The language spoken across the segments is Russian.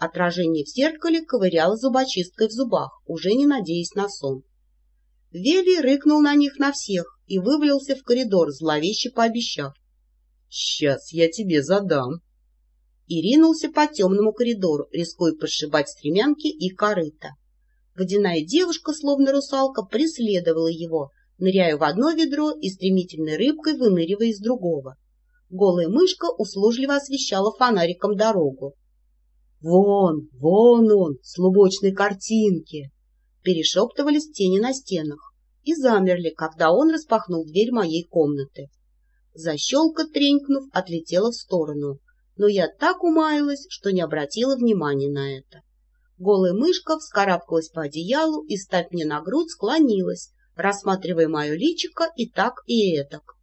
Отражение в зеркале ковыряло зубочисткой в зубах, уже не надеясь на сон. Вели рыкнул на них на всех и вывалился в коридор, зловеще пообещав. — Сейчас я тебе задам. И ринулся по темному коридору, рискуя пошибать стремянки и корыта. Водяная девушка, словно русалка, преследовала его, ныряя в одно ведро и стремительной рыбкой выныривая из другого. Голая мышка услужливо освещала фонариком дорогу. «Вон, вон он, с лубочной картинки!» Перешептывались тени на стенах и замерли, когда он распахнул дверь моей комнаты. Защелка, тренькнув, отлетела в сторону, но я так умаялась, что не обратила внимания на это. Голая мышка вскарабкалась по одеялу и, став мне на грудь, склонилась, рассматривая мое личико и так, и этак.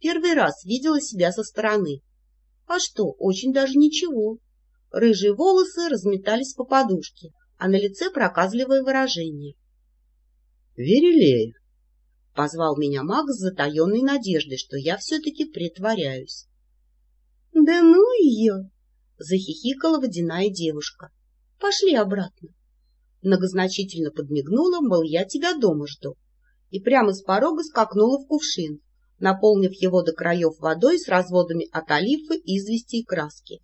Первый раз видела себя со стороны. А что, очень даже ничего. Рыжие волосы разметались по подушке, а на лице проказливое выражение. — Верилея! — позвал меня маг с затаенной надеждой, что я все-таки притворяюсь. — Да ну ее! — захихикала водяная девушка. — Пошли обратно. Многозначительно подмигнула, мол, я тебя дома жду. И прямо с порога скакнула в кувшин, наполнив его до краев водой с разводами от олифы, извести и краски.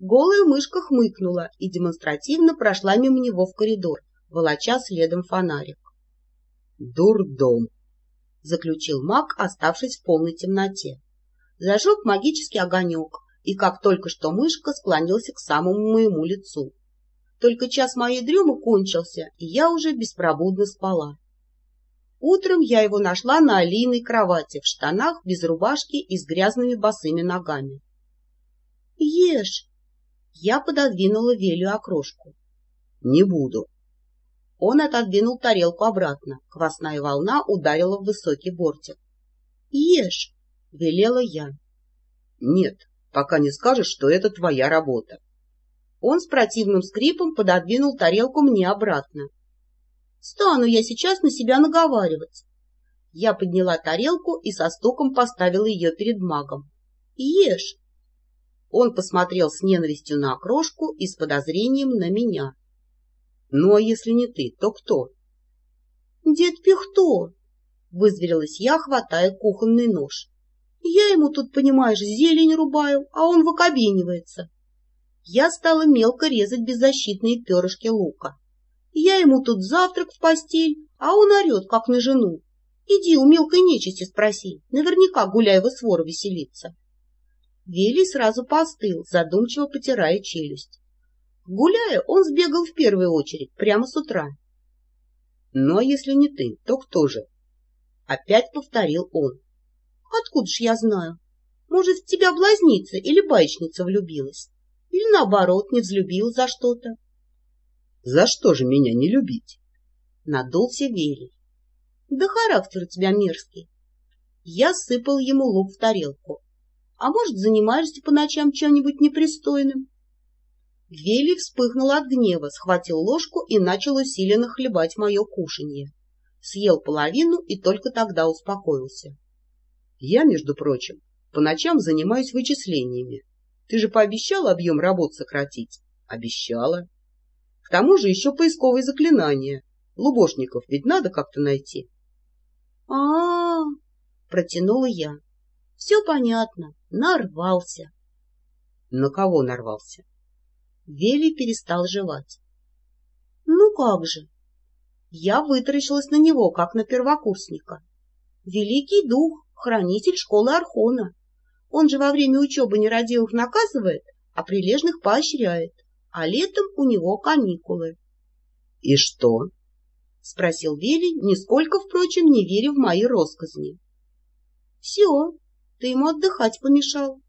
Голая мышка хмыкнула и демонстративно прошла мимо него в коридор, волоча следом фонарик. «Дурдом!» — заключил маг, оставшись в полной темноте. Зажег магический огонек, и как только что мышка склонился к самому моему лицу. Только час моей дремы кончился, и я уже беспробудно спала. Утром я его нашла на алийной кровати, в штанах, без рубашки и с грязными босыми ногами. — Ешь! Я пододвинула Велю окрошку. — Не буду. Он отодвинул тарелку обратно. Квасная волна ударила в высокий бортик. — Ешь! — велела я. — Нет, пока не скажешь, что это твоя работа. Он с противным скрипом пододвинул тарелку мне обратно. Стану я сейчас на себя наговаривать. Я подняла тарелку и со стуком поставила ее перед магом. Ешь! Он посмотрел с ненавистью на окрошку и с подозрением на меня. Ну, а если не ты, то кто? Дед Пихто! Вызверилась я, хватая кухонный нож. Я ему тут, понимаешь, зелень рубаю, а он выкобенивается. Я стала мелко резать беззащитные перышки лука. Я ему тут завтрак в постель, а он орет, как на жену. Иди у мелкой нечисти спроси, наверняка Гуляева свора веселится. Велий сразу постыл, задумчиво потирая челюсть. Гуляя, он сбегал в первую очередь, прямо с утра. — Ну, а если не ты, то кто же? — опять повторил он. — Откуда ж я знаю? Может, в тебя блазница или баечница влюбилась? Или, наоборот, не взлюбил за что-то? За что же меня не любить? Надулся Велий. Да характер у тебя мерзкий. Я сыпал ему лук в тарелку. А может, занимаешься по ночам чем-нибудь непристойным? Велий вспыхнул от гнева, схватил ложку и начал усиленно хлебать мое кушанье. Съел половину и только тогда успокоился. Я, между прочим, по ночам занимаюсь вычислениями. Ты же пообещала объем работ сократить? Обещала. К тому же еще поисковые заклинания. Лубошников ведь надо как-то найти. А, -а, -а протянула я. Все понятно. Нарвался. На кого нарвался? Вели перестал жевать. Ну как же? Я вытаращилась на него, как на первокурсника. Великий дух, хранитель школы Архона. Он же во время учебы нерадивых наказывает, а прилежных поощряет а летом у него каникулы. — И что? — спросил Вели, нисколько, впрочем, не веря в мои росказни. — Все, ты ему отдыхать помешал.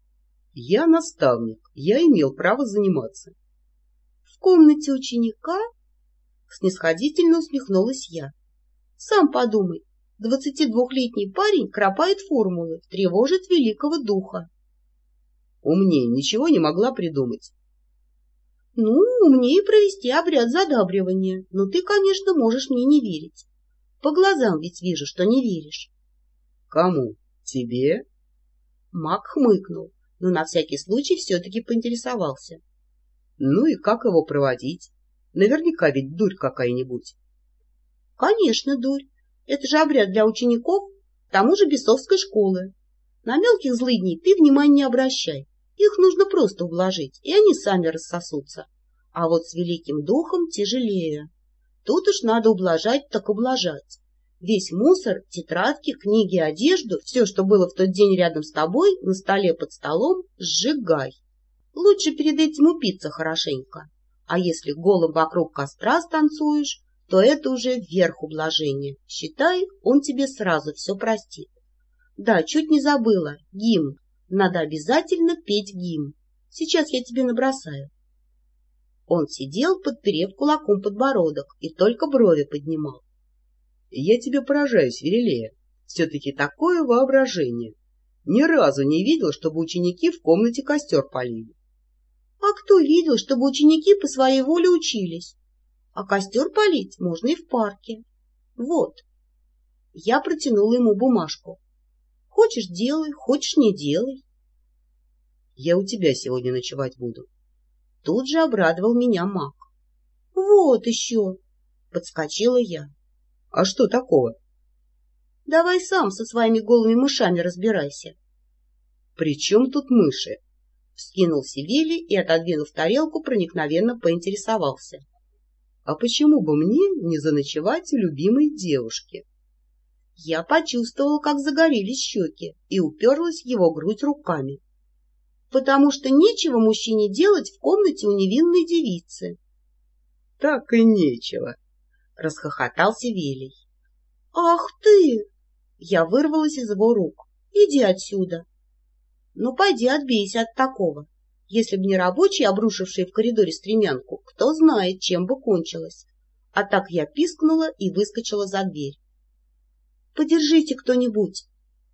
— Я наставник, я имел право заниматься. — В комнате ученика? — снисходительно усмехнулась я. — Сам подумай, двадцатидвухлетний парень кропает формулы, тревожит великого духа. Умнее ничего не могла придумать. Ну, умнее провести обряд задабривания, но ты, конечно, можешь мне не верить. По глазам ведь вижу, что не веришь. Кому? Тебе? Мак хмыкнул, но на всякий случай все-таки поинтересовался. Ну и как его проводить? Наверняка ведь дурь какая-нибудь. Конечно, дурь. Это же обряд для учеников, к тому же бесовской школы. На мелких злыдней ты внимания не обращай. Их нужно просто ублажить, и они сами рассосутся. А вот с великим духом тяжелее. Тут уж надо ублажать так ублажать. Весь мусор, тетрадки, книги, одежду, все, что было в тот день рядом с тобой, на столе под столом, сжигай. Лучше перед этим упиться хорошенько. А если голым вокруг костра станцуешь, то это уже верх ублажения. Считай, он тебе сразу все простит. Да, чуть не забыла. Гимн. Надо обязательно петь гимн. Сейчас я тебе набросаю. Он сидел, подперев кулаком подбородок, и только брови поднимал. — Я тебе поражаюсь, Верелея. Все-таки такое воображение. Ни разу не видел, чтобы ученики в комнате костер полили. — А кто видел, чтобы ученики по своей воле учились? А костер полить можно и в парке. Вот. Я протянула ему бумажку. Хочешь — делай, хочешь — не делай. Я у тебя сегодня ночевать буду. Тут же обрадовал меня маг. Вот еще! Подскочила я. А что такого? Давай сам со своими голыми мышами разбирайся. При чем тут мыши? Вскинул Севели и, отодвинув тарелку, проникновенно поинтересовался. А почему бы мне не заночевать у любимой девушки? Я почувствовала, как загорелись щеки, и уперлась в его грудь руками. Потому что нечего мужчине делать в комнате у невинной девицы. — Так и нечего, — расхохотался Велий. — Ах ты! Я вырвалась из его рук. Иди отсюда. Ну, пойди отбейся от такого. Если б не рабочий, обрушивший в коридоре стремянку, кто знает, чем бы кончилось. А так я пискнула и выскочила за дверь. — Подержите кто-нибудь!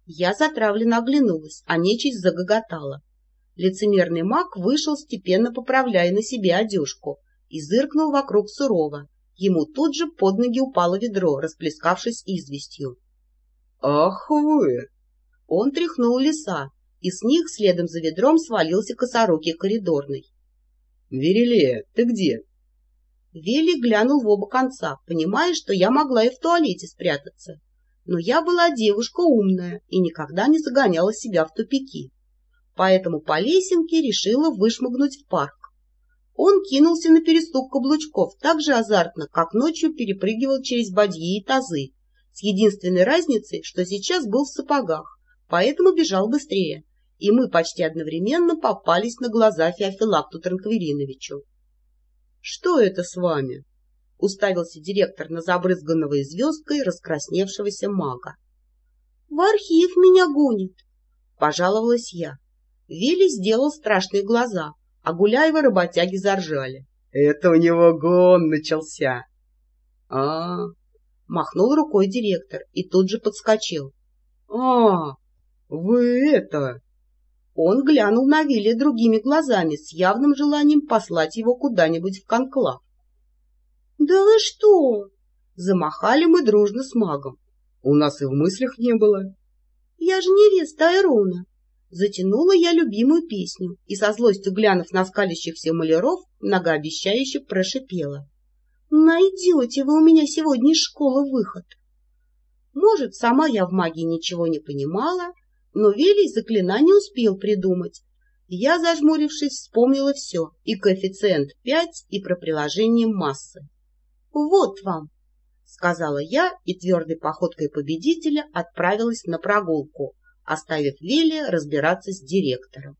Я затравленно оглянулась, а нечисть загоготала. Лицемерный маг вышел, степенно поправляя на себе одежку, и зыркнул вокруг сурово. Ему тут же под ноги упало ведро, расплескавшись известью. — Ах вы! Он тряхнул леса, и с них следом за ведром свалился косорукий коридорный. — Верелея, ты где? Вели глянул в оба конца, понимая, что я могла и в туалете спрятаться. Но я была девушка умная и никогда не загоняла себя в тупики. Поэтому по лесенке решила вышмыгнуть в парк. Он кинулся на перестук каблучков так же азартно, как ночью перепрыгивал через бадьи и тазы, с единственной разницей, что сейчас был в сапогах, поэтому бежал быстрее, и мы почти одновременно попались на глаза Феофилакту Транквилиновичу. — Что это с вами? — уставился директор на забрызганного звездкой раскрасневшегося мага. — В архив меня гонит, — пожаловалась я. Вилли сделал страшные глаза, а Гуляева работяги заржали. — Это у него гон начался. — А, махнул рукой директор и тут же подскочил. — А, вы это... Он глянул на Вилли другими глазами с явным желанием послать его куда-нибудь в конклав. — Да вы что? Замахали мы дружно с магом. — У нас и в мыслях не было. — Я же невеста Айрона. Затянула я любимую песню и, со злостью глянув на скалящихся маляров, многообещающе прошипела. — Найдете вы у меня сегодня из школы выход. Может, сама я в магии ничего не понимала, но Велий заклинание успел придумать. Я, зажмурившись, вспомнила все, и коэффициент 5, и про приложение массы. «Вот вам!» — сказала я, и твердой походкой победителя отправилась на прогулку, оставив Велия разбираться с директором.